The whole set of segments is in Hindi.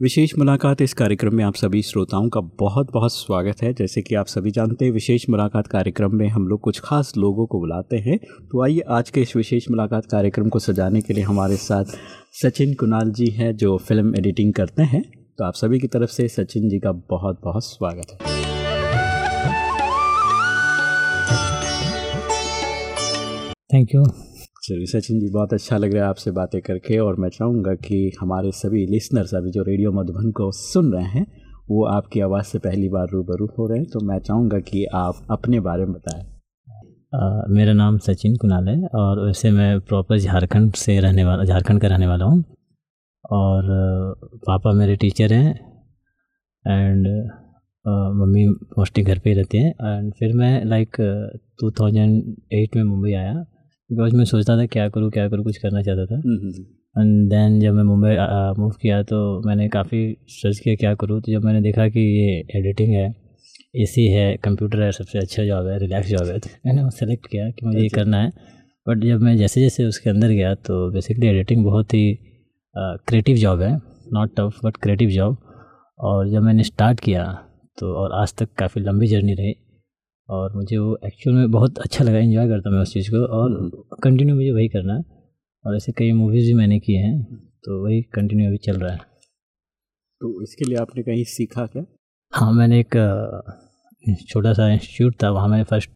विशेष मुलाकात इस कार्यक्रम में आप सभी श्रोताओं का बहुत बहुत स्वागत है। जैसे कि आप सभी जानते हैं, विशेष मुलाकात कार्यक्रम में हम लोग कुछ खास लोगों को बुलाते हैं। तो आइए आज के इस विशेष मुलाकात कार्यक्रम को सजाने के लिए हमारे साथ सचिन कुणाल जी हैं, जो फ़िल्म एडिटिंग करते हैं। तो आप सभी की तरफ़ से सचिन जी का बहुत बहुत स्वागत है। थैंक यू चलिए सचिन जी, बहुत अच्छा लग रहा है आपसे बातें करके और मैं चाहूँगा कि हमारे सभी लिसनर्स अभी जो रेडियो मधुबन को सुन रहे हैं, वो आपकी आवाज़ से पहली बार रूबरू हो रहे हैं तो मैं चाहूँगा कि आप अपने बारे में बताएँ। मेरा नाम सचिन कुनाल है और वैसे मैं प्रॉपर झारखंड से रहने वाला, झारखंड का रहने वाला हूँ और पापा मेरे टीचर हैं एंड मम्मी मोस्टली घर पे ही रहती हैं एंड फिर मैं लाइक 2008 में मुंबई आया बिकॉज़ मैं सोचता था क्या करूँ क्या करूँ कुछ करना चाहता था। एंड देन जब मैं मुंबई मूव किया तो मैंने काफ़ी सर्च किया क्या करूँ। तो जब मैंने देखा कि ये एडिटिंग है एसी है कंप्यूटर है सबसे अच्छा जॉब है रिलैक्स जॉब है तो मैंने वो सेलेक्ट किया कि मुझे ये अच्छा। करना है। बट जब मैं जैसे जैसे उसके अंदर गया तो बेसिकली एडिटिंग बहुत ही क्रिएटिव जॉब है। Not tough but creative job और जब मैंने स्टार्ट किया तो और आज तक काफ़ी लंबी जर्नी रही। और मुझे वो एक्चुअल में बहुत अच्छा लगा इन्जॉय करता मैं उस चीज़ को और कंटिन्यू मुझे वही करना है। और ऐसे कई मूवीज़ भी मैंने किए हैं तो वही कंटिन्यू अभी चल रहा है। तो इसके लिए आपने कहीं सीखा क्या? हाँ मैंने एक छोटा सा इंस्टीट्यूट था वहाँ मैंने फ़र्स्ट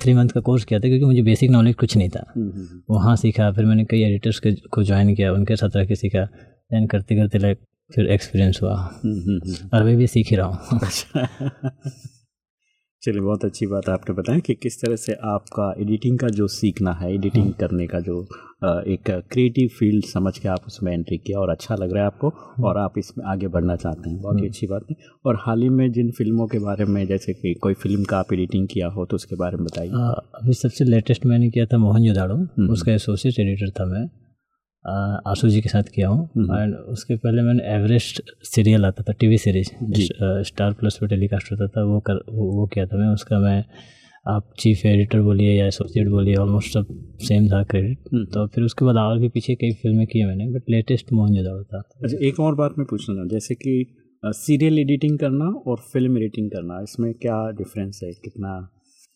थ्री मंथ का कोर्स किया था क्योंकि मुझे बेसिक नॉलेज कुछ नहीं था। वहाँ सीखा फिर मैंने कई एडिटर्स के को ज्वाइन किया उनके साथ रह के सीखा। दैन करते करते लाइक फिर एक्सपीरियंस हुआ। और अभी भी सीख ही रहा हूँ। अच्छा। चलिए बहुत अच्छी बात है आपने बताया कि किस तरह से आपका एडिटिंग का जो सीखना है एडिटिंग करने का जो एक क्रिएटिव फ़ील्ड समझ के आप उसमें एंट्री किया और अच्छा लग रहा है आपको और आप इसमें आगे बढ़ना चाहते हैं। बहुत ही अच्छी बात है। और हाल ही में जिन फ़िल्मों के बारे में जैसे कि कोई फ़िल्म का आप एडिटिंग किया हो तो उसके बारे में बताइए। अभी सबसे लेटेस्ट मैंने किया था मोहन जोदाड़ो उसका एसोसिएट एडिटर था मैं। आशु जी के साथ किया हूँ। एंड उसके पहले मैंने एवरेस्ट सीरियल आता था टीवी सीरीज़ स्टार प्लस पे टेलीकास्ट होता था वो कर वो, वो किया था मैं। उसका मैं आप चीफ एडिटर बोलिए या एसोसिएट बोलिए ऑलमोस्ट सब सेम था क्रेडिट तो फिर उसके बाद और भी पीछे कई फ़िल्में की मैंने बट लेटेस्ट मोहन था। अच्छा एक और बात मैं पूछना चाहूँ जैसे कि सीरियल एडिटिंग करना और फ़िल्म एडिटिंग करना इसमें क्या डिफरेंस है? कितना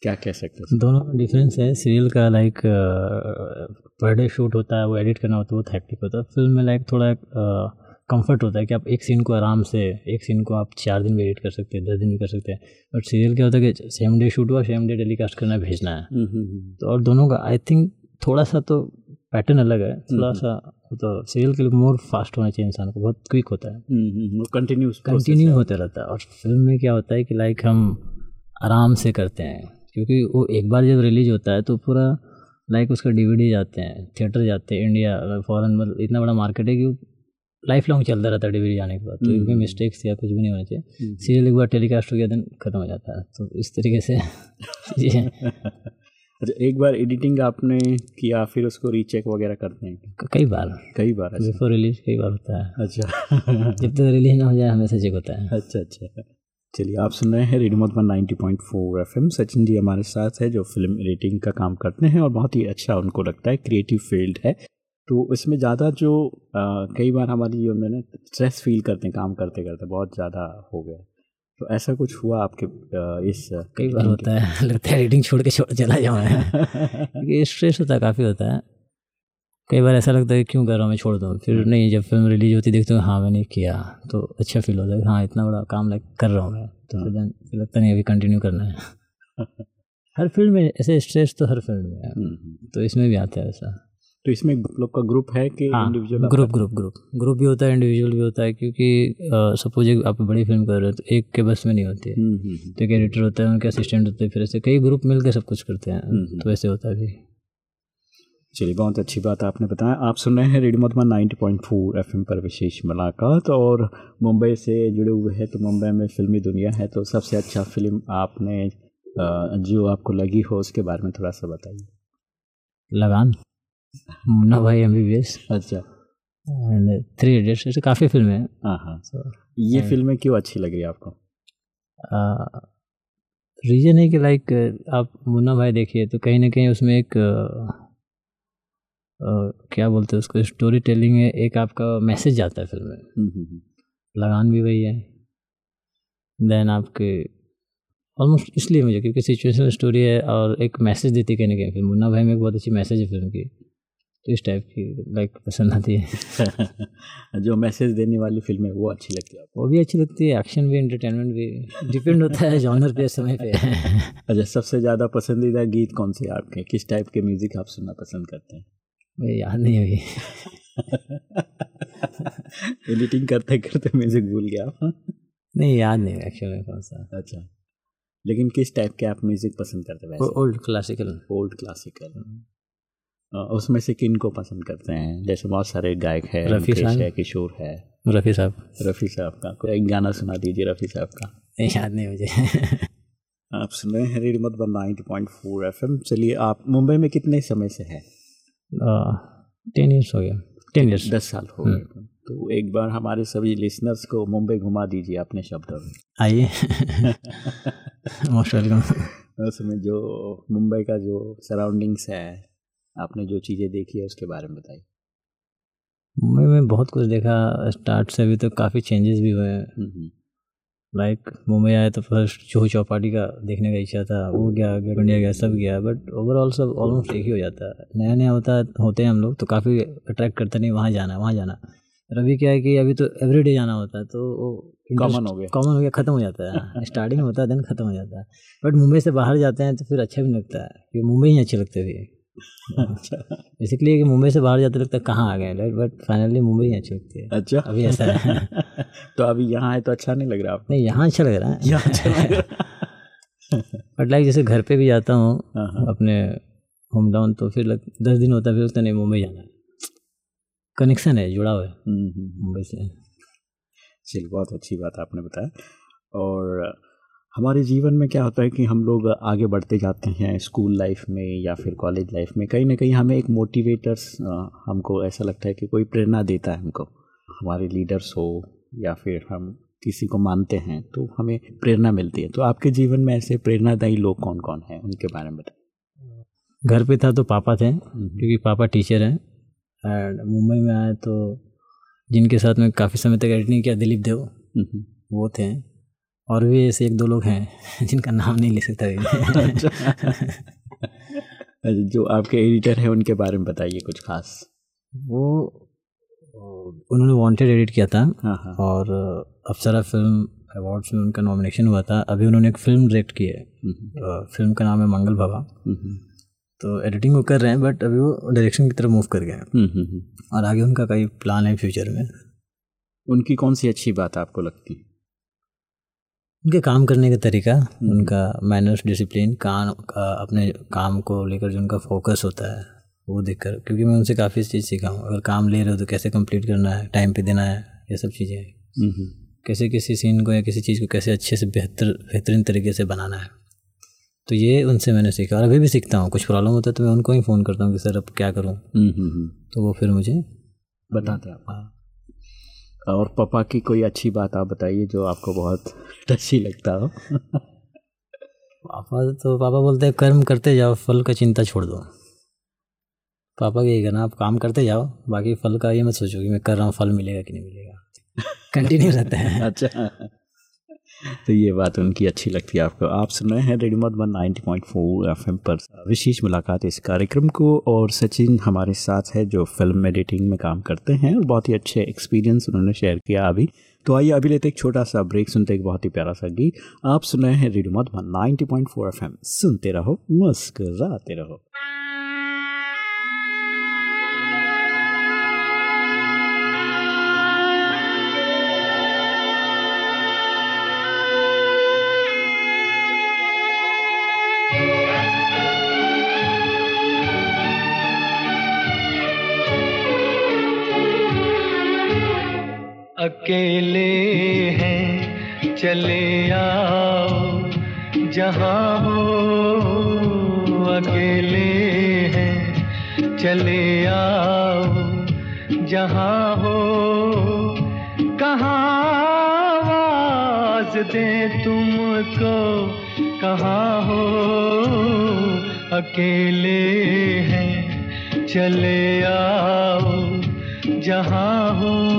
क्या कह सकते हैं? दोनों में डिफरेंस है। सीरियल का लाइक पर डे शूट होता है वो एडिट करना होता है वो थैक्टिक होता है। फ़िल्म में लाइक थोड़ा कंफर्ट होता है कि आप एक सीन को आराम से एक सीन को आप चार दिन भी एडिट कर सकते हैं दस दिन भी कर सकते हैं। बट सीरियल क्या होता है कि सेम डे शूट हुआ सेम डे टेलीकास्ट करना है, भेजना है। हम्म, हम्म, हम्म। तो और दोनों का आई थिंक थोड़ा सा तो पैटर्न अलग है। थोड़ा सा तो सीरियल के लिए मोर फास्ट होना चाहिए इंसान को बहुत क्विक होता है। कंटिन्यूस कंटिन्यू होता रहता है। और फ़िल्म में क्या होता है कि लाइक हम आराम से करते हैं। क्योंकि वो एक बार जब रिलीज़ होता है तो पूरा लाइक उसका डीवीडी जाते हैं थिएटर जाते हैं इंडिया फॉरेन मतलब इतना बड़ा मार्केट है कि लाइफ लॉन्ग चलता रहता है डीवीडी जाने के बाद। तो भी मिस्टेक्स या कुछ भी नहीं होना चाहिए। सीरियल एक बार टेलीकास्ट हो गया दिन खत्म हो जाता है। तो इस तरीके से अच्छा एक बार एडिटिंग आपने किया फिर उसको रीचेक वगैरह करते हैं? कई बार। कई बार बिफोर रिलीज़ कई बार होता है। अच्छा। जब तक रिलीज़ ना हो जाए हमेशा चेक होता है। अच्छा अच्छा। चलिए आप सुन रहे हैं रेडियो मधुबन 90.4 एफएम। सचिन जी हमारे साथ है जो फ़िल्म एडिटिंग का काम करते हैं और बहुत ही अच्छा उनको लगता है क्रिएटिव फ़ील्ड है। तो इसमें ज़्यादा जो अ, कई बार हमारी जीवन में ना स्ट्रेस फील करते हैं काम करते करते बहुत ज़्यादा हो गया। तो ऐसा कुछ हुआ आपके इस कई बार होता है लगता है एडिटिंग छोड़ के छोड़ चला जाऊँ स्ट्रेस होता है काफ़ी होता है। कई बार ऐसा लगता है कि क्यों कर रहा हूँ मैं छोड़ दूँ। फिर नहीं जब फ़िल्म रिलीज़ होती देखते हो हाँ मैंने किया तो अच्छा फील होता है हाँ इतना बड़ा काम लाइक कर रहा हूँ मैं। तो फिर then फिर लगता नहीं अभी कंटिन्यू करना है। हर फ़ील्ड में ऐसे स्ट्रेस तो हर फ़ील्ड में है। हम्म, तो इसमें भी आता है ऐसा। तो इसमें लोग का ग्रुप है कि हाँ individual group group group group भी होता है इंडिविजुअल भी होता है क्योंकि सपोज़ एक आप बड़ी फ़िल्म कर रहे हो तो एक के बस में नहीं होती है। तो एक एडिटर होता है उनके असिस्टेंट होते हैं फिर ऐसे कई ग्रुप मिलकर सब कुछ करते हैं। तो ऐसे होता है भी। चलिए बहुत अच्छी बात आपने बताया। आप सुन रहे हैं रेडियो मधुबन 90.4 एफएम पर विशेष मुलाकात और मुंबई से जुड़े हुए हैं तो मुंबई में फिल्मी दुनिया है तो सबसे अच्छा फ़िल्म आपने जो आपको लगी हो उसके बारे में थोड़ा सा बताइए। Lagaan Munna Bhai M B B S अच्छा। एंड थ्री इडियट्स काफ़ी फ़िल्में हैं। हाँ हाँ। So, ये फ़िल्में क्यों अच्छी लग रही है आपको? रीज़न है कि लाइक आप मुन्ना भाई देखिए तो कहीं ना कहीं उसमें एक क्या बोलते हैं उसको? स्टोरी टेलिंग है एक आपका मैसेज जाता है फ़िल्म में। हम्म, हम्म, हम्म। लगान भी वही है। देन आपके ऑलमोस्ट इसलिए मुझे क्योंकि सिचुएशनल स्टोरी है और एक मैसेज देती है कहीं ना कहीं फ़िल्म मुन्ना भाई में एक बहुत अच्छी मैसेज है फ़िल्म की। तो इस टाइप की लाइक पसंद आती है। जो मैसेज देने वाली फ़िल्म है वो अच्छी लगती है वो भी अच्छी लगती है। एक्शन भी एंटरटेनमेंट भी। डिपेंड होता है जॉनर पे समय पे। अच्छा सबसे ज़्यादा पसंदीदा गीत कौन से आपके? किस टाइप के म्यूज़िक आप सुनना पसंद करते हैं? मुझे याद नहीं अभी एडिटिंग करते करते म्यूज़िक भूल गया। नहीं याद नहीं एक्चुअली कौन सा अच्छा। लेकिन किस टाइप के आप म्यूज़िक पसंद करते हैं ओल्ड क्लासिकल ओल्ड क्लासिकल उसमें से किन को पसंद करते हैं? जैसे बहुत सारे गायक हैं रफ़ी साहब। है किशोर है। रफ़ी साहब। रफ़ी साहब का। कोई एक गाना सुना दीजिए रफ़ी साहब का। नहीं याद नहीं मुझे। आप सुन रहे हैं radio Madhuban ninety point four F चलिए आप मुंबई में कितने समय से हैं? टेन ईयर्स हो गया। टेन ईयर्स दस साल हो गए। तो एक बार हमारे सभी लिसनर्स को मुंबई घुमा दीजिए अपने शब्दों में। आइए। मोस्ट वेलकम उसमें जो मुंबई का जो सराउंडिंग्स है आपने जो चीज़ें देखी है उसके बारे में बताइए। मुंबई में बहुत कुछ देखा। स्टार्ट से अभी तो काफ़ी चेंजेस भी हुए हैं। हम्म, हम्म, लाइक मुंबई आया तो फ़र्स्ट जुहू चौपाटी का देखने का इच्छा था वो गया गेट इंडिया गया सब गया बट ओवरऑल सब ऑलमोस्ट एक ही हो जाता। है नया नया होता होते हैं हम लोग तो काफ़ी अट्रैक्ट करते नहीं वहाँ जाना वहाँ जाना। और अभी क्या है कि अभी तो एवरीडे जाना होता है तो वो Common हो गया। कॉमन हो गया ख़त्म हो जाता है। स्टार्टिंग में होता है देन ख़त्म हो जाता। है बट मुंबई से बाहर जाते हैं तो फिर अच्छा भी लगता है क्योंकि मुंबई ही अच्छे लगते है। अच्छा बेसिकली कि मुंबई से बाहर जाते लगता है कहाँ आ गए राइट बट फाइनली मुंबई ही अच्छी लगती है। अच्छा। अभी ऐसा है। तो अभी यहाँ आए तो अच्छा नहीं लग रहा आपको? नहीं यहाँ अच्छा लग रहा है। यहाँ अच्छा लग रहा बट लाइक जैसे घर पे भी जाता हूँ हाँ, हाँ। अपने होम टाउन तो फिर लग दस दिन होता है फिर लगता नहीं मुंबई जाना है। कनेक्शन है जुड़ा हुआ है। हम्म, हम्म, मुंबई से। चलिए बहुत अच्छी बात आपने बताया। और हमारे जीवन में क्या होता है कि हम लोग आगे बढ़ते जाते हैं स्कूल लाइफ में या फिर कॉलेज लाइफ में कहीं ना कहीं हमें एक मोटिवेटर्स हमको ऐसा लगता है कि कोई प्रेरणा देता है हमको। हमारे लीडर्स हो या फिर हम किसी को मानते हैं तो हमें प्रेरणा मिलती है। तो आपके जीवन में ऐसे प्रेरणादायी लोग कौन कौन हैं? उनके बारे में बताएँ घर पे था तो पापा थे हम्म, क्योंकि पापा टीचर हैं। एंड मुंबई में आए तो जिनके साथ में काफ़ी समय तक एडिटिंग किया दिलीप देव हम्म, वो थे। और भी ऐसे एक दो लोग हैं जिनका नाम नहीं ले सकता अभी। अच्छा। जो आपके एडिटर हैं उनके बारे में बताइए कुछ खास। वो उन्होंने वांटेड एडिट किया था हाँ हाँ। और अप्सरा फ़िल्म अवार्ड्स में उनका नॉमिनेशन हुआ था। अभी उन्होंने एक फ़िल्म डायरेक्ट की है। हम्म, फ़िल्म का नाम है मंगल भवा। हम्म, तो एडिटिंग वो कर रहे हैं बट अभी वो डायरेक्शन की तरफ़ मूव कर गए हैं। हम्म, हम्म, हम्म। और आगे उनका कई प्लान है फ्यूचर में। उनकी कौन सी अच्छी बात आपको लगती? है उनके काम करने का तरीका उनका मैनर्स डिसिप्लिन काम का अपने काम को लेकर जो उनका फोकस होता है वो देखकर क्योंकि मैं उनसे काफ़ी चीज़ सीखा हूँ। अगर काम ले रहे हो तो कैसे कंप्लीट करना है टाइम पे देना है ये सब चीज़ें। हम्म, हम्म। कैसे किसी सीन को या किसी चीज़ को कैसे अच्छे से बेहतर बेहतरीन तरीके से बनाना है। तो ये उनसे मैंने सीखा और अभी भी सीखता हूँ। कुछ प्रॉब्लम होता है तो मैं उनको ही फ़ोन करता हूँ कि सर अब क्या करूँ? हम्म, हम्म, हम्म। तो वो फिर मुझे बताते हैं आप हाँ। और पापा की कोई अच्छी बात आप बताइए जो आपको बहुत अच्छी लगता हो। पापा तो पापा बोलते हैं कर्म करते जाओ फल का चिंता छोड़ दो। पापा के यही कहना आप काम करते जाओ बाकी फल का ये मत सोचो कि मैं कर रहा हूँ फल मिलेगा कि नहीं मिलेगा। कंटिन्यू रहते हैं। अच्छा। तो ये बात उनकी अच्छी लगती है आपको। आप सुन रहे हैं रेडियो मधुबन 90.4 एफएम पर। विशेष मुलाकात इस कार्यक्रम को और सचिन हमारे साथ है जो फ़िल्म एडिटिंग में काम करते हैं और बहुत ही अच्छे एक्सपीरियंस उन्होंने शेयर किया अभी। तो आइए अभी लेते एक छोटा सा ब्रेक सुनते एक बहुत ही प्यारा सा गीत। आप सुन रहे हैं रेडियो मधुबन 90.4 एफएम। सुनते रहो, मुस्कुराते रहो। अकेले हैं, चले आओ। जहाँ हो अकेले हैं, चले आओ। जहाँ हो कहाँ आवाज़ दे तुमको, कहाँ हो अकेले हैं, चले आओ। जहाँ हो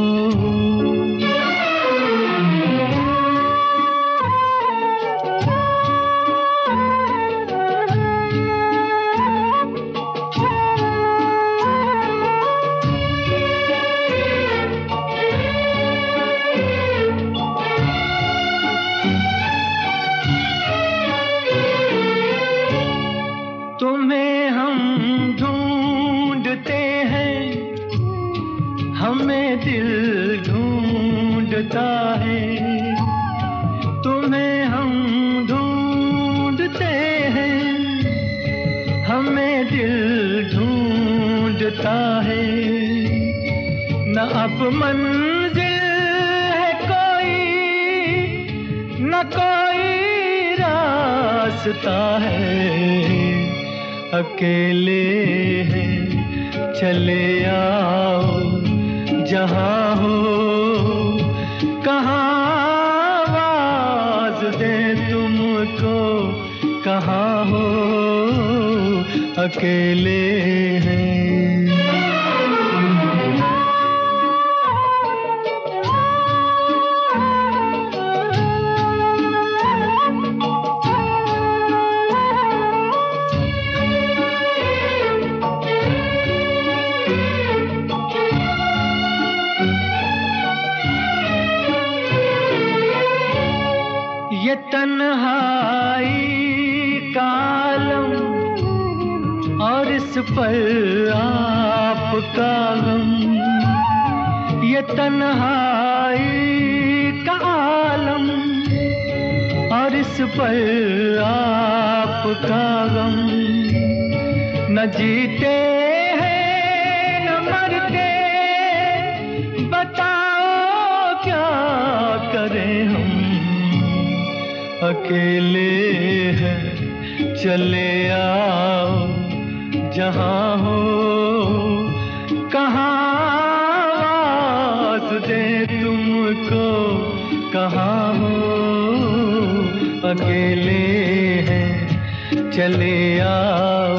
अकेले हैं। आपका गम। न जीते हैं, न मरते। बताओ क्या करें हम? अकेले हैं, चले आओ, जहाँ हो चले आओ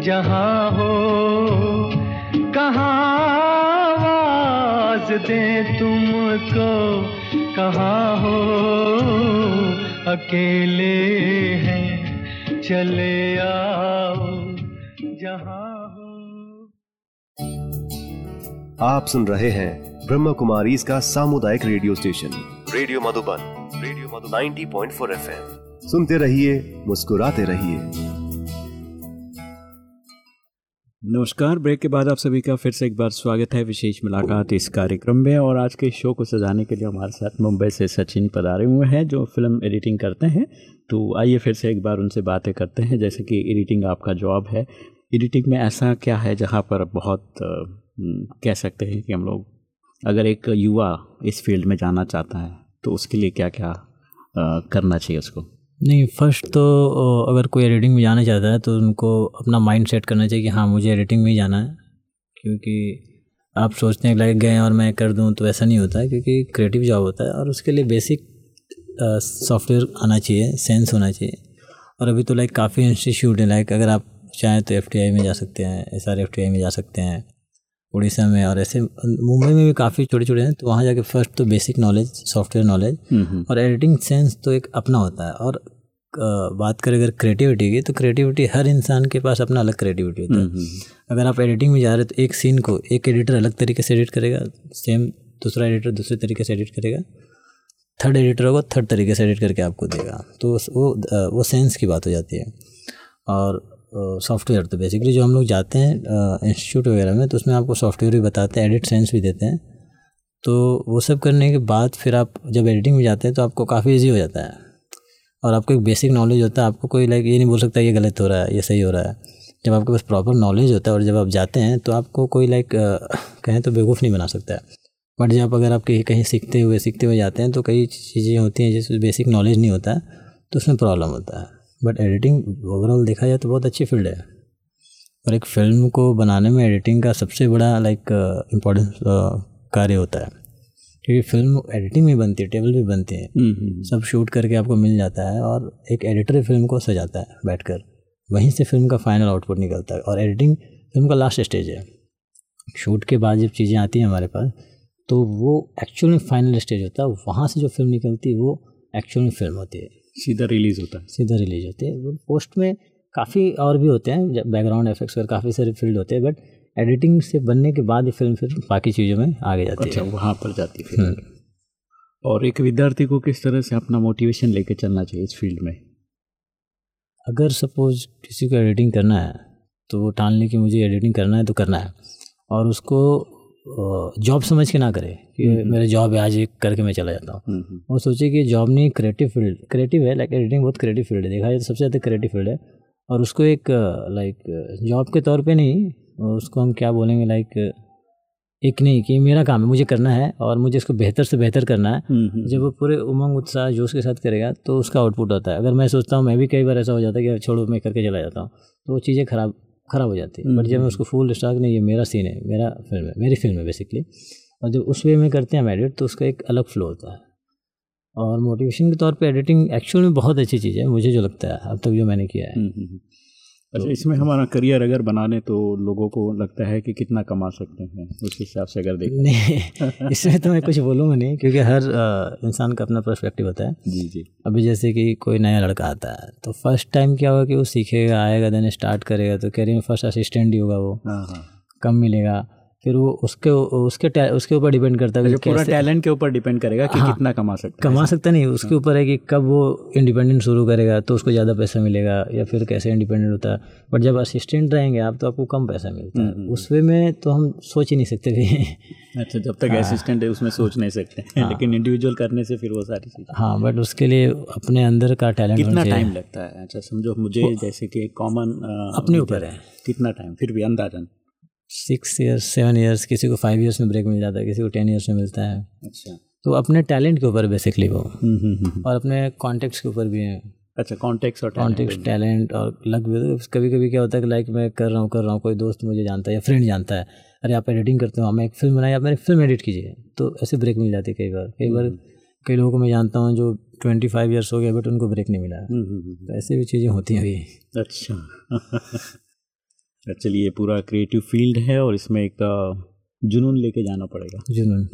जहाँ हो कहाँ आवाज़ दे तुमको कहाँ हो अकेले हैं चले आओ जहाँ हो। आप सुन रहे हैं ब्रह्म कुमारी इसका सामुदायिक radio station. Radio Madhuban radio Madhuban 90.4 FM. सुनते रहिए, मुस्कुराते रहिए। नमस्कार, ब्रेक के बाद आप सभी का फिर से एक बार स्वागत है विशेष मुलाकात इस कार्यक्रम में और आज के शो को सजाने के लिए हमारे साथ मुंबई से सचिन पधारे हुए हैं, जो फ़िल्म एडिटिंग करते हैं। तो आइए फिर से एक बार उनसे बातें करते हैं, जैसे कि एडिटिंग आपका जॉब है। एडिटिंग में ऐसा क्या है जहाँ पर बहुत कह सकते हैं कि हम लोग, अगर एक युवा इस फ़ील्ड में जाना चाहता है तो उसके लिए क्या क्या करना चाहिए उसको? नहीं फ़र्स्ट तो अगर कोई एडिटिंग में जाना चाहता है तो उनको अपना माइंड सेट करना चाहिए कि हाँ मुझे एडिटिंग में ही जाना है। क्योंकि आप सोचते हैं लाइक गए और मैं कर दूँ तो ऐसा नहीं होता है, क्योंकि क्रिएटिव जॉब होता है। और उसके लिए बेसिक सॉफ्टवेयर आना चाहिए सेंस होना चाहिए। और अभी तो लाइक काफ़ी इंस्टीट्यूट है लाइक अगर आप चाहें तो एफटीआई में जा सकते हैं एस आर में जा सकते हैं। उड़ीसा में और ऐसे मुंबई में भी काफ़ी छोटे छोटे हैं तो वहाँ जाके फ़र्स्ट तो बेसिक नॉलेज सॉफ्टवेयर नॉलेज और एडिटिंग सेंस तो एक अपना होता है और बात करें अगर क्रिएटिविटी की तो क्रिएटिविटी हर इंसान के पास अपना अलग क्रिएटिविटी होता है। अगर आप एडिटिंग में जा रहे हो तो एक सीन को एक एडिटर अलग तरीके से एडिट करेगा सेम दूसरा एडिटर दूसरे तरीके से एडिट करेगा थर्ड एडिटर होगा थर्ड तरीके से एडिट करके आपको देगा। तो वो वो सेंस की बात हो जाती है। और सॉफ्टवेयर। तो बेसिकली जो हम लोग जाते हैं इंस्टीट्यूट वगैरह में तो उसमें आपको सॉफ्टवेयर भी बताते हैं एडिट सेंस भी देते हैं। तो वो सब करने के बाद फिर आप जब एडिटिंग में जाते हैं तो आपको काफ़ी ईजी हो जाता है। और आपको एक बेसिक नॉलेज होता है, आपको कोई लाइक ये नहीं बोल सकता ये गलत हो रहा है, ये सही हो रहा है। जब आपके पास प्रॉपर नॉलेज होता है और जब आप जाते हैं तो आपको कोई लाइक कहें तो बेवकूफ़ नहीं बना सकता है। बट जब अगर आप कहीं कहीं सीखते हुए सीखते हुए जाते हैं तो कई चीज़ें होती हैं जिसमें बेसिक नॉलेज नहीं होता है तो उसमें प्रॉब्लम होता है। बट एडिटिंग ओवरऑल देखा जाए तो बहुत अच्छी फ़ील्ड है। और एक फ़िल्म को बनाने में एडिटिंग का सबसे बड़ा लाइक इम्पोर्टेंट कार्य होता है। क्योंकि फ़िल्म एडिटिंग भी बनती है टेबल भी बनती है। हम्म, हम्म, सब शूट करके आपको मिल जाता है और एक एडिटर फ़िल्म को सजाता है बैठकर। वहीं से फ़िल्म का फाइनल आउटपुट निकलता है। और एडिटिंग फ़िल्म का लास्ट स्टेज है। शूट के बाद जब चीज़ें आती हैं हमारे पास तो वो एक्चुअल में फाइनल स्टेज होता है। वहाँ से जो फ़िल्म निकलती है वो एक्चुअल में फ़िल्म होती है। सीधा रिलीज़ होता है। सीधा रिलीज़ होती है। वो पोस्ट में काफ़ी और भी होते हैं बैकग्राउंड इफेक्ट्स और काफ़ी सारे फ़ील्ड होते हैं बट एडिटिंग से बनने के बाद ये फ़िल्म फिर बाकी चीज़ों में आगे जाती अच्छा है। वहाँ पर जाती है फिर। और एक विद्यार्थी को किस तरह से अपना मोटिवेशन लेके चलना चाहिए इस फ़ील्ड में? अगर सपोज़ किसी को एडिटिंग करना है तो वो ठान ले कि मुझे एडिटिंग करना है तो करना है। और उसको जॉब समझ के ना करे कि मेरा जॉब है आज एक करके मैं चला जाता हूँ। हम्म, हम्म, वो सोचे कि जॉब नहीं क्रिएटिव फ़ील्ड क्रिएटिव है लाइक एडिटिंग बहुत क्रिएटिव फ़ील्ड है। देखा जाए तो सबसे ज़्यादा क्रिएटिव फ़ील्ड है। और उसको एक लाइक जॉब के तौर पे नहीं उसको हम क्या बोलेंगे लाइक एक नहीं कि मेरा काम है मुझे करना है और मुझे इसको बेहतर से बेहतर करना है। हम्म, हम्म, जब वो पूरे उमंग उत्साह जोश के साथ करेगा तो उसका आउटपुट होता है। अगर मैं सोचता हूँ मैं भी कई बार ऐसा हो जाता है कि छोड़ो मैं करके चला जाता हूँ। तो वो चीज़ें खराब खराब हो जाती है। बट जब मैं उसको फुल स्टॉक नहीं ये मेरा सीन है मेरा फ़िल्म है मेरी फ़िल्म है बेसिकली और जब उस वे में करते हैं हम एडिट तो उसका एक अलग फ्लो होता है। और मोटिवेशन के तौर पे एडिटिंग एक्चुअल में बहुत अच्छी चीज़ है मुझे जो लगता है अब तक जो मैंने किया है। हम्म, हम्म, हम्म। अच्छा इसमें हमारा करियर अगर बना बनाने तो लोगों को लगता है कि कितना कमा सकते हैं उस हिसाब से अगर देखें नहीं इसमें तो मैं कुछ बोलूँगा नहीं क्योंकि हर इंसान का अपना पर्सपेक्टिव होता है। जी जी। अभी जैसे कि कोई नया लड़का आता है तो फ़र्स्ट टाइम क्या होगा कि वो सीखेगा आएगा देन स्टार्ट करेगा तो कैरियर में फ़र्स्ट असिस्टेंट ही होगा वो। हाँ हाँ। कम मिलेगा। फिर वो उसके उसके उसके ऊपर डिपेंड करता है जो पूरा टैलेंट के ऊपर डिपेंड करेगा कि हाँ। कितना कमा सकता है। कमा सकता नहीं उसके ऊपर है कि कब वो इंडिपेंडेंट शुरू करेगा तो उसको ज़्यादा पैसा मिलेगा या फिर कैसे इंडिपेंडेंट होता है। बट जब असिस्टेंट रहेंगे आप तो आपको कम पैसा मिलता है। उस वे में तो हम सोच ही नहीं सकते भी। अच्छा जब तक असिस्टेंट है उसमें सोच नहीं सकते। लेकिन इंडिविजुअल करने से फिर वो सारी चीज़ें। हाँ बट उसके लिए अपने अंदर का टैलेंट कितना टाइम लगता है? अच्छा समझो मुझे जैसे कि कॉमन अपने ऊपर है। कितना टाइम फिर भी अंदाजन। सिक्स ईयर्स सेवन ईयर्स किसी को फाइव ईयर्स में ब्रेक मिल जाता है किसी को टेन ईयर्स में मिलता है। अच्छा। तो अपने टैलेंट के ऊपर बेसिकली वो। हम्म हम्म हम्म और अपने कॉन्टेक्ट्स के ऊपर भी हैं। अच्छा कॉन्टेक्ट और कॉन्टेक्ट टैलेंट और भी। कभी कभी क्या होता है कि लाइक मैं कर रहा हूँ कर रहा हूँ कोई दोस्त मुझे जानता है या फ्रेंड जानता है अरे आप एडिटिंग करते हो हमें एक फ़िल्म बनाई आप मेरी फ़िल्म एडिट कीजिए। तो ऐसे ब्रेक मिल जाती है कई बार। कई बार कई लोगों को मैं जानता हूँ जो ट्वेंटी फाइव ईयर्स हो गया बट उनको ब्रेक नहीं मिला। तो ऐसे भी चीज़ें होती हैं अभी। अच्छा। तो चलिए ये पूरा क्रिएटिव फ़ील्ड है और इसमें एक जुनून लेके जाना पड़ेगा। जुनून।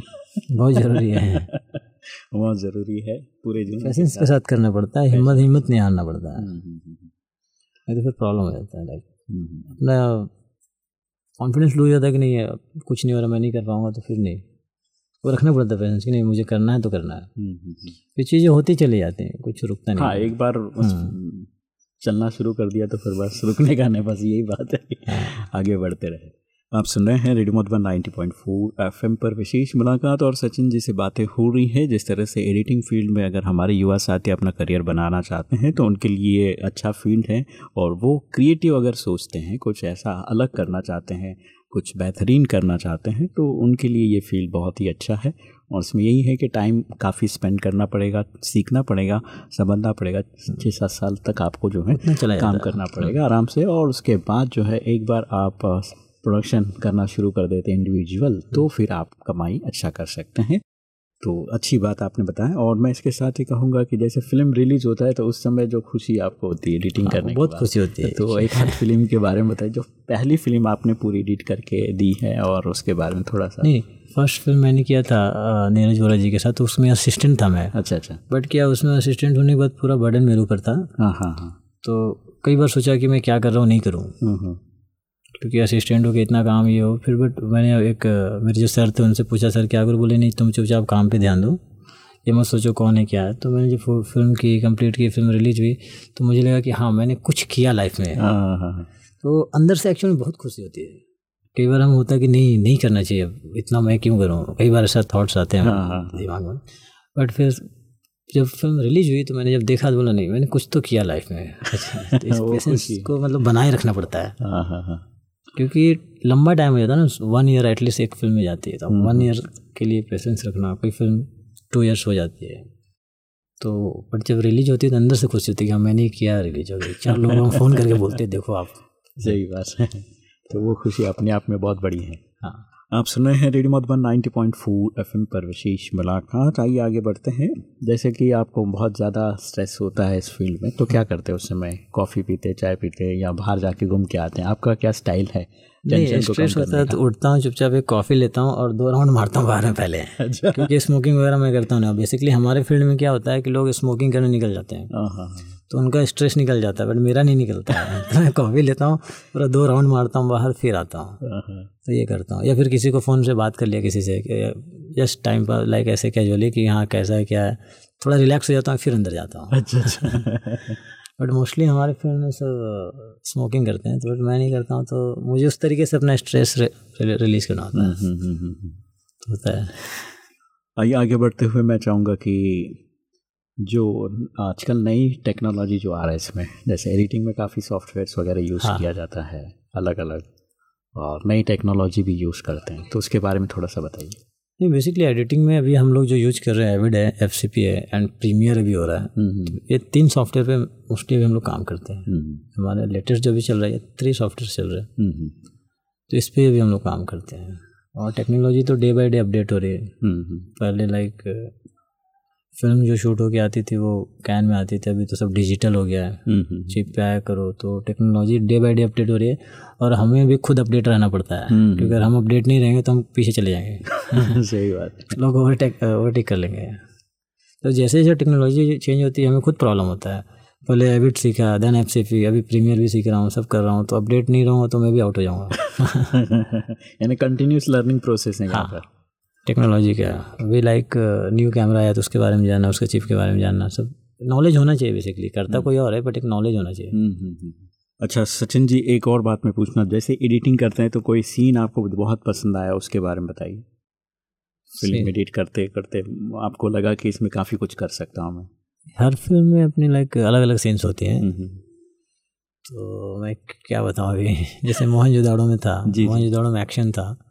बहुत ज़रूरी है। बहुत ज़रूरी है पूरे जुनून के के साथ। करना पड़ता है हिम्मत हिम्मत नहीं हारना पड़ता है। हम्म, हम्म, हम्म, नहीं तो फिर प्रॉब्लम हो जाता है लाइक अपना कॉन्फिडेंस लूज जाता है कि नहीं है कुछ नहीं हो रहा मैं नहीं कर पाऊँगा तो फिर नहीं। वो रखना पड़ता है पेशेंस कि नहीं मुझे करना है तो करना है। ये चीज़ें होती चली जाती हैं कुछ रुकता नहीं हाँ एक बार चलना शुरू कर दिया तो फिर बस रुकने का नहीं, बस यही बात है। आगे बढ़ते रहे। आप सुन रहे हैं रेडियो मधुबन 90.4 एफएम पर विशेष मुलाकात और सचिन जी से बातें हो रही हैं। जिस तरह से एडिटिंग फ़ील्ड में अगर हमारे युवा साथी अपना करियर बनाना चाहते हैं तो उनके लिए अच्छा फ़ील्ड है और वो क्रिएटिव अगर सोचते हैं, कुछ ऐसा अलग करना चाहते हैं, कुछ बेहतरीन करना चाहते हैं तो उनके लिए ये फ़ील्ड बहुत ही अच्छा है। और इसमें यही है कि टाइम काफ़ी स्पेंड करना पड़ेगा सीखना पड़ेगा समझना पड़ेगा छः सात साल तक आपको जो है काम करना पड़ेगा आराम से और उसके बाद जो है एक बार आप प्रोडक्शन करना शुरू कर देते हैं इंडिविजुअल तो फिर आप कमाई अच्छा कर सकते हैं। तो अच्छी बात आपने बताया और मैं इसके साथ ही कहूँगा कि जैसे फ़िल्म रिलीज़ होता है तो उस समय जो खुशी आपको होती है एडिटिंग करने के बहुत खुशी होती है तो एक आध फ़िल्म के बारे में बताइए जो पहली फ़िल्म आपने पूरी एडिट करके दी है और उसके बारे में थोड़ा सा। नहीं फ़र्स्ट फ़िल्म मैंने किया था नीरज वोरा जी के साथ तो उसमें असिस्टेंट था मैं। अच्छा अच्छा। बट क्या उसमें असिस्टेंट होने के बाद पूरा बर्डन मेरे ऊपर था। हाँ हाँ हाँ। तो कई बार सोचा कि मैं क्या कर रहा हूँ नहीं करूँ। हम्म, हम्म, क्योंकि असिस्टेंट हो के इतना काम ये हो। फिर बट मैंने एक मेरे जो सर थे उनसे पूछा सर क्या करूँ बोले नहीं तुम चुपचाप काम पे ध्यान दो। ये मत सोचो कौन है क्या है। तो मैंने जब फ़िल्म की कंप्लीट की फ़िल्म रिलीज़ हुई तो मुझे लगा कि हाँ मैंने कुछ किया लाइफ में। हाँ हाँ हाँ तो अंदर से एक्चुअली बहुत खुशी होती है। कई बार हम होता है कि नहीं नहीं करना चाहिए। अब, इतना मैं क्यों करूँ? कई बार ऐसा थाट्स आते हैं हाँ, हाँ। दिमाग में। बट फिर जब फ़िल्म रिलीज़ हुई तो मैंने जब देखा तो बोला नहीं मैंने कुछ तो किया लाइफ में। अच्छा, तो इस पेशेंस को मतलब बनाए रखना पड़ता है। हाँ क्योंकि लंबा टाइम हो जाता है ना वन ईयर एटलीस्ट एक फ़िल्म में जाती है। तो वन ईयर के लिए पेशेंस रखना कोई फ़िल्म टू ईयर्स हो जाती है। तो बट जब रिलीज़ होती है तो अंदर से खुशी होती है कि हाँ मैंने किया रिलीज़ हो गई चार लोग हम फ़ोन करके बोलते देखो आप। सही बात है। तो वो खुशी अपने आप में बहुत बड़ी है। हाँ। आप सुन रहे हैं रेडियो मधुबन 90.4 एफएम पर विशेष मुलाकात। आइए आगे बढ़ते हैं। जैसे कि आपको बहुत ज़्यादा स्ट्रेस होता है इस फ़ील्ड में तो क्या करते हैं उस समय? कॉफ़ी पीते चाय पीते या बाहर जाके घूम के आते हैं? आपका क्या स्टाइल है नहीं स्ट्रेस होता है तो उठता हूँ चुपचाप एक कॉफ़ी लेता हूँ और दो राउंड मारता हूँ बाहर में पहले। अच्छा। क्योंकि स्मोकिंग वगैरह मैं करता हूँ ना। बेसिकली हमारे फ़ील्ड में क्या होता है कि लोग स्मोकिंग करने निकल जाते हैं? हाँ हाँ हाँ। तो उनका स्ट्रेस निकल जाता है बट मेरा नहीं निकलता है। तो मैं कॉफ़ी लेता हूँ पूरा दो राउंड मारता हूँ बाहर फिर आता हूँ। हाँ, हाँ। तो ये करता हूँ। या फिर किसी को फ़ोन से बात कर लिया किसी से जस्ट टाइम पर लाइक ऐसे कैजुअली कि हाँ कैसा है क्या है। थोड़ा रिलैक्स हो जाता हूँ फिर अंदर जाता हूँ। अच्छा अच्छा। बट मोस्टली हमारे फ़ील्ड में सब स्मोकिंग करते हैं तो बट मैं नहीं करता हूँ तो मुझे उस तरीके से अपना स्ट्रेस रिलीज़ करना होता है। हम्म, हम्म, हम्म। तो होता है। आइए आगे बढ़ते हुए मैं चाहूँगा कि जो आजकल नई टेक्नोलॉजी जो आ रहा है इसमें जैसे एडिटिंग में काफ़ी सॉफ्टवेयर्स वगैरह यूज़ हाँ। किया जाता है अलग अलग और नई टेक्नोलॉजी भी यूज़ करते हैं। तो उसके बारे में थोड़ा सा बताइए। नहीं बेसिकली एडिटिंग में अभी हम लोग जो यूज़ कर रहे हैं एविड है एफ़ सी पी है एंड प्रीमियर भी हो रहा है। हम्म, ये तीन सॉफ्टवेयर पे मोस्टली अभी हम लोग काम करते हैं। हम्म, हमारे लेटेस्ट जो भी चल रहा है थ्री सॉफ्टवेयर चल रहे हैं। तो इस पर भी हम लोग काम करते हैं। और टेक्नोलॉजी तो डे बाय डे अपडेट हो रही है। पहले लाइक फ़िल्म जो शूट होके आती थी वो कैन में आती थी अभी तो सब डिजिटल हो गया है। हम्म, हम्म, चिप पे आया करो तो technology day by day update हो रही है और हमें भी खुद अपडेट रहना पड़ता है। हम्म। क्योंकि अगर हम अपडेट नहीं रहेंगे तो हम पीछे चले जाएँगे। सही बात लोग ओवरटेक ओवरटेक कर लेंगे। तो जैसे जैसे टेक्नोलॉजी चेंज होती है हमें खुद प्रॉब्लम होता है। पहले एविट सीखा देन एफ़ अभी प्रीमियर भी सीख रहा हूँ सब कर रहा हूँ तो अपडेट नहीं रहूँगा तो मैं भी आउट हो जाऊँगा। यानी कंटिन्यूस लर्निंग प्रोसेस है हाँ। टेक्नोलॉजी का। अभी लाइक न्यू कैमरा आया तो उसके बारे में जानना उसके चिप के बारे में जानना सब नॉलेज होना चाहिए बेसिकली करता कोई और है बट एक नॉलेज होना चाहिए। हम्म, हम्म, हम्म। अच्छा सचिन जी एक और बात मैं पूछना जैसे एडिटिंग करते हैं तो कोई सीन आपको बहुत पसंद आया उसके बारे में बताइए। फ़िल्म एडिट करते करते आपको लगा कि इसमें काफ़ी कुछ कर सकता हूँ मैं। हर फ़िल्म में अपनी लाइक अलग अलग सीन्स होती हैं। हम्म, हम्म, तो मैं क्या बताऊँ अभी? जैसे मोहन में था। मोहन में एक्शन था।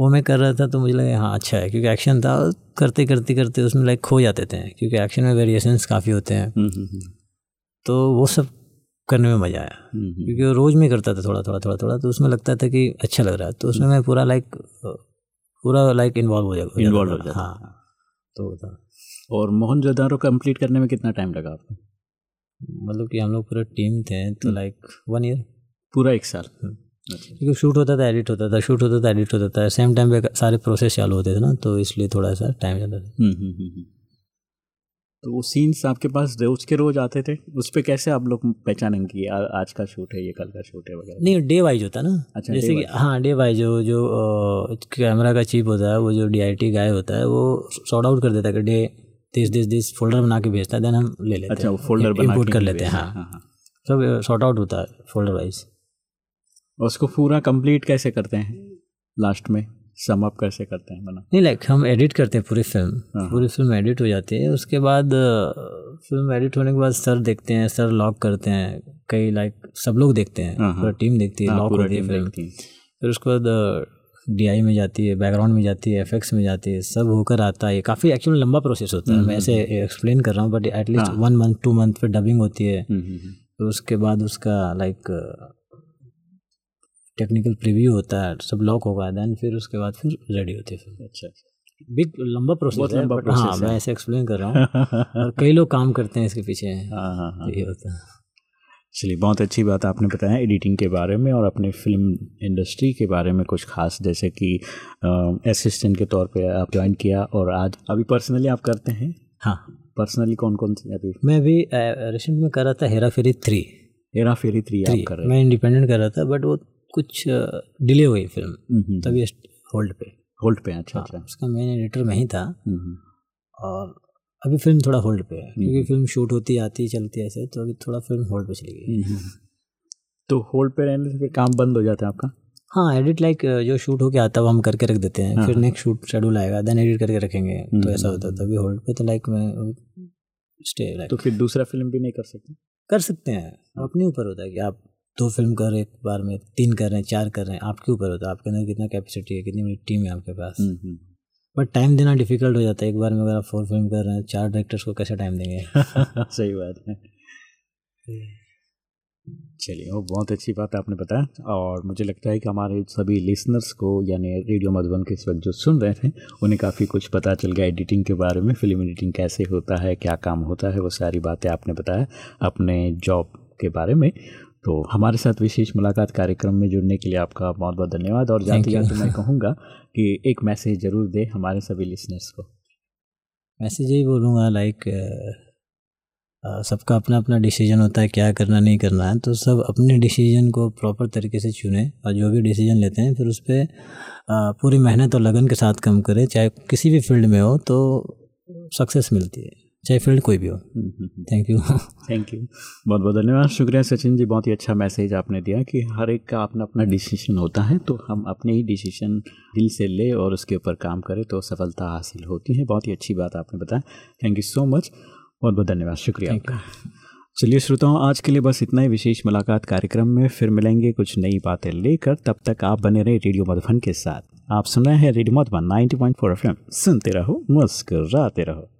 वो मैं कर रहा था तो मुझे लगा हाँ अच्छा है। क्योंकि एक्शन था करते करते करते उसमें लाइक खो जाते थे। क्योंकि एक्शन में वेरिएशंस काफ़ी होते हैं। हम्म, हम्म, हम्म, तो वो सब करने में मज़ा आया। क्योंकि रोज़ में करता था थोड़ा थोड़ा थोड़ा थोड़ा तो उसमें लगता था कि अच्छा लग रहा है। तो उसमें मैं पूरा लाइक पूरा लाइक इन्वॉल्व हो जाता Involve हो जाता हाँ तो था। और मोहन जोदारो कंप्लीट करने में कितना टाइम लगा आपको? मतलब कि हम लोग पूरा टीम थे तो लाइक वन ईयर पूरा एक साल। क्योंकि शूट होता था एडिट होता था शूट होता था एडिट होता था सेम टाइम पे सारे प्रोसेस चालू होते थे ना तो इसलिए थोड़ा सा टाइम जाता था। हम्म, हम्म, हम्म। तो वो सीन्स आपके पास रोज के रोज आते थे उस पर कैसे आप लोग पहचानेंगे कि आज का शूट है ये कल का शूट है वगैरह? नहीं डे वाइज होता ना। अच्छा, जैसे कि हाँ डे वाइज जो जो कैमरा का चीप होता है वो जो डी आई टी गाय होता है वो सॉर्ट आउट कर देता है कि day this this this folder बना के भेजता है देन हम ले लेते अच्छा हैं। फोल्डर इम्पोर्ट कर लेते हैं हाँ हाँ। सब सॉर्ट आउट होता है फोल्डर वाइज और उसको पूरा कंप्लीट कैसे करते हैं? लास्ट में सम अप कैसे करते हैं? बना। नहीं लाइक हम एडिट करते हैं पूरी फ़िल्म हाँ। पूरी फ़िल्म एडिट हो जाती है। उसके बाद फ़िल्म एडिट होने के बाद सर देखते हैं सर लॉक करते हैं। कई लाइक सब लोग देखते हैं। हाँ, हाँ। पूरा टीम देखती है लॉक होती है फ़िल्म फिर उसके बाद डी आई में जाती है बैकग्राउंड में जाती है एफेक्ट्स में जाती है सब होकर आता है। काफ़ी एक्चुअली लंबा प्रोसेस होता है। मैं ऐसे एक्सप्लेन कर रहा हूँ but at least hmm. One month two month फिर डबिंग होती है। हम्म, हम्म, हम्म। फिर उसके बाद उसका लाइक टेक्निकल प्रीव्यू होता है सब लॉक होगा देन फिर उसके बाद फिर रेडी होती है फ़िल्म। अच्छा बिग लंबा प्रोसेस है लंबा but हाँ है। मैं ऐसे एक्सप्लेन कर रहा हूँ। और कई लोग काम करते हैं इसके पीछे। हाँ हाँ हाँ। ये होता है। चलिए बहुत अच्छी बात आपने बताया एडिटिंग के बारे में और अपने फ़िल्म इंडस्ट्री के बारे में कुछ खास जैसे कि असिस्टेंट के तौर पे आप ज्वाइन किया और आज अभी पर्सनली आप करते हैं? हाँ। पर्सनली कौन कौन से अभी? मैं भी रिसेंट में कर रहा था हेरा फेरी थ्री हेरा फेरी थ्री आप कर रहे मैं इंडिपेंडेंट कर रहा था बट वो कुछ डिले हुई फ़िल्म तभी होल्ड पे। होल्ड पे अच्छा हाँ, अच्छा। उसका मेन एडिटर मैं ही था। हम्म, हम्म। और अभी फ़िल्म थोड़ा होल्ड पे है क्योंकि फ़िल्म शूट होती आती चलती ऐसे तो अभी थोड़ा फ़िल्म होल्ड पे चली गई हम्म, हम्म। तो होल्ड पे रहने से फिर काम बंद हो जाता है आपका? हाँ एडिट लाइक जो शूट होके आता है वो हम करके रख देते हैं। हाँ, फिर हाँ। नेक्स्ट शूट शेड्यूल आएगा देन एडिट करके रखेंगे तो हम्म, ऐसा होता है। तभी होल्ड पे तो लाइक मैं स्टे लाइक तो फिर दूसरा फ़िल्म भी नहीं कर सकते? कर सकते हैं। अपने ऊपर होता है कि आप दो फ़िल्म कर रहे हैं एक बार में तीन कर रहे हैं चार कर रहे हैं आपके ऊपर होता है? आपके अंदर कितना कैपेसिटी है कितनी बड़ी टीम है आपके पास? हम्म, हम्म। बट टाइम देना डिफ़िकल्ट हो जाता है एक बार में अगर आप फोर फ़िल्म कर रहे हैं चार डायरेक्टर्स को कैसे टाइम देंगे? सही बात है। चलिए वो बहुत अच्छी बात आपने बताया और मुझे लगता है कि हमारे सभी लिसनर्स को यानी रेडियो मधुबन के इस वक्त जो सुन रहे थे उन्हें काफ़ी कुछ पता चल गया एडिटिंग के बारे में फ़िल्म एडिटिंग कैसे होता है क्या काम होता है वो सारी बातें आपने बताया अपने जॉब के बारे में। तो हमारे साथ विशेष मुलाकात कार्यक्रम में जुड़ने के लिए आपका बहुत बहुत धन्यवाद और जाते जाते मैं कहूँगा कि एक मैसेज ज़रूर दे हमारे सभी लिसनर्स को। मैसेज यही बोलूँगा लाइक सबका अपना अपना डिसीज़न होता है क्या करना नहीं करना है तो सब अपने डिसीज़न को प्रॉपर तरीके से चुने और जो भी डिसीज़न लेते हैं फिर उस पर पूरी मेहनत और लगन के साथ काम करें चाहे किसी भी फ़ील्ड में हो तो सक्सेस मिलती है। चाहे फ़ील्ड कोई भी हो। थैंक यू थैंक यू बहुत बहुत धन्यवाद। शुक्रिया सचिन जी बहुत ही अच्छा मैसेज आपने दिया कि हर एक का अपना अपना डिसीज़न होता है तो हम अपने ही डिसीज़न दिल से ले और उसके ऊपर काम करें तो सफलता हासिल होती है। बहुत ही अच्छी बात आपने बताया। थैंक यू सो मच बहुत बहुत धन्यवाद। शुक्रिया आपका। चलिए श्रोताओं आज के लिए बस इतना ही। विशेष मुलाकात कार्यक्रम में फिर मिलेंगे कुछ नई बातें लेकर। तब तक आप बने रहे रेडियो मधुबन के साथ। आप सुन रहे हैं रेडियो मधुबन 90.4 एफएम। सुनते रहो मुस्कुराते रहो।